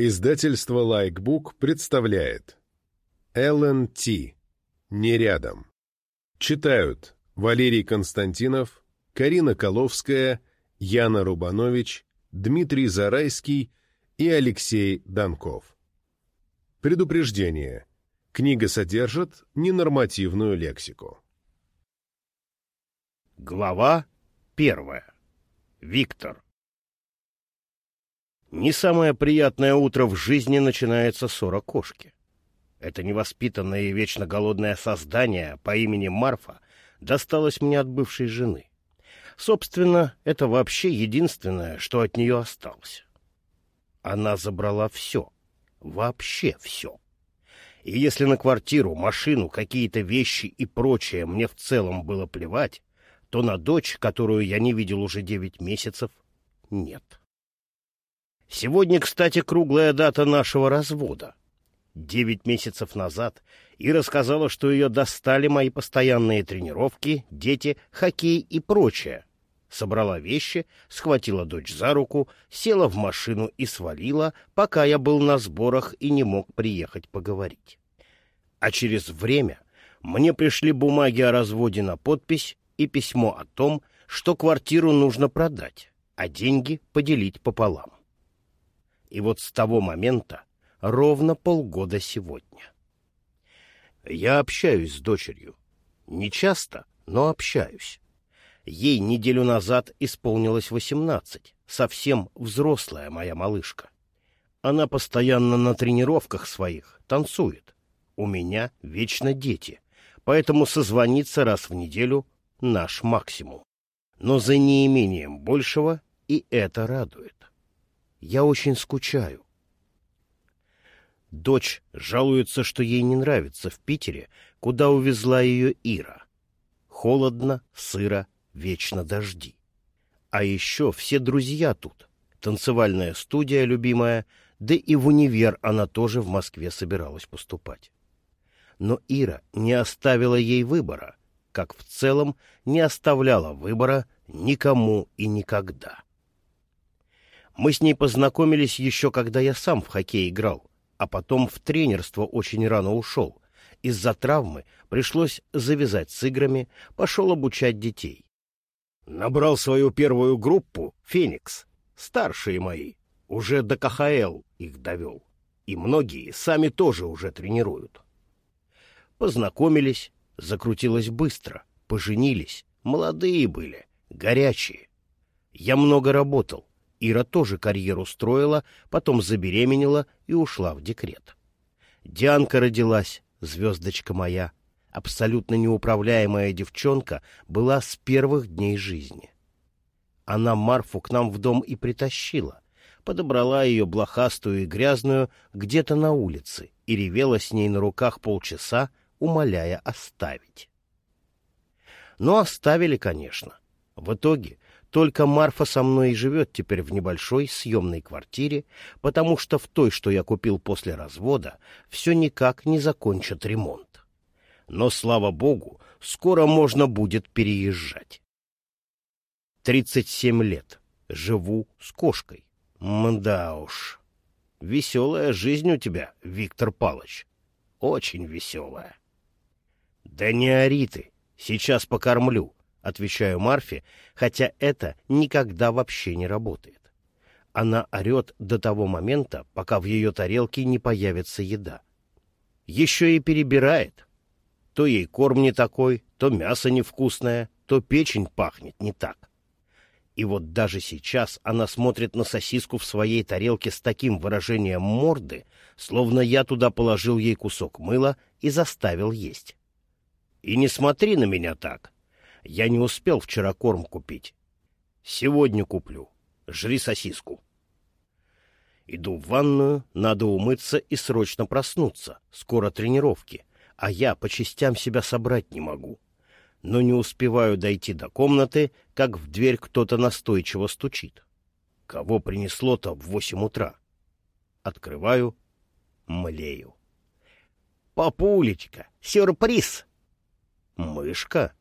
Издательство Лайкбук представляет Эллен Ти. Не рядом. Читают Валерий Константинов, Карина Коловская, Яна Рубанович, Дмитрий Зарайский и Алексей Донков. Предупреждение. Книга содержит ненормативную лексику. Глава первая. Виктор. Не самое приятное утро в жизни начинается с кошки. Это невоспитанное и вечно голодное создание по имени Марфа досталось мне от бывшей жены. Собственно, это вообще единственное, что от нее осталось. Она забрала все, вообще все. И если на квартиру, машину, какие-то вещи и прочее мне в целом было плевать, то на дочь, которую я не видел уже девять месяцев, нет. Сегодня, кстати, круглая дата нашего развода. Девять месяцев назад Ира сказала, что ее достали мои постоянные тренировки, дети, хоккей и прочее. Собрала вещи, схватила дочь за руку, села в машину и свалила, пока я был на сборах и не мог приехать поговорить. А через время мне пришли бумаги о разводе на подпись и письмо о том, что квартиру нужно продать, а деньги поделить пополам. И вот с того момента ровно полгода сегодня. Я общаюсь с дочерью. Не часто, но общаюсь. Ей неделю назад исполнилось восемнадцать, совсем взрослая моя малышка. Она постоянно на тренировках своих танцует. У меня вечно дети, поэтому созвониться раз в неделю — наш максимум. Но за неимением большего и это радует. Я очень скучаю. Дочь жалуется, что ей не нравится в Питере, куда увезла ее Ира. Холодно, сыро, вечно дожди. А еще все друзья тут. Танцевальная студия любимая, да и в универ она тоже в Москве собиралась поступать. Но Ира не оставила ей выбора, как в целом не оставляла выбора никому и никогда. Мы с ней познакомились еще когда я сам в хоккей играл, а потом в тренерство очень рано ушел. Из-за травмы пришлось завязать с играми, пошел обучать детей. Набрал свою первую группу «Феникс», старшие мои, уже до КХЛ их довел. И многие сами тоже уже тренируют. Познакомились, закрутилось быстро, поженились, молодые были, горячие. Я много работал, Ира тоже карьеру строила, потом забеременела и ушла в декрет. Дианка родилась, звездочка моя. Абсолютно неуправляемая девчонка была с первых дней жизни. Она Марфу к нам в дом и притащила. Подобрала ее блохастую и грязную где-то на улице и ревела с ней на руках полчаса, умоляя оставить. Но оставили, конечно. В итоге только Марфа со мной и живет теперь в небольшой съемной квартире, потому что в той, что я купил после развода, все никак не закончат ремонт. Но, слава богу, скоро можно будет переезжать. Тридцать семь лет. Живу с кошкой. Мда уж. Веселая жизнь у тебя, Виктор Палыч. Очень веселая. Да не ори ты. Сейчас покормлю. — отвечаю Марфе, хотя это никогда вообще не работает. Она орет до того момента, пока в ее тарелке не появится еда. Еще и перебирает. То ей корм не такой, то мясо невкусное, то печень пахнет не так. И вот даже сейчас она смотрит на сосиску в своей тарелке с таким выражением морды, словно я туда положил ей кусок мыла и заставил есть. И не смотри на меня так. Я не успел вчера корм купить. Сегодня куплю. Жри сосиску. Иду в ванную, надо умыться и срочно проснуться. Скоро тренировки, а я по частям себя собрать не могу. Но не успеваю дойти до комнаты, как в дверь кто-то настойчиво стучит. Кого принесло-то в восемь утра? Открываю, млею. «Папулечка, сюрприз!» «Мышка?»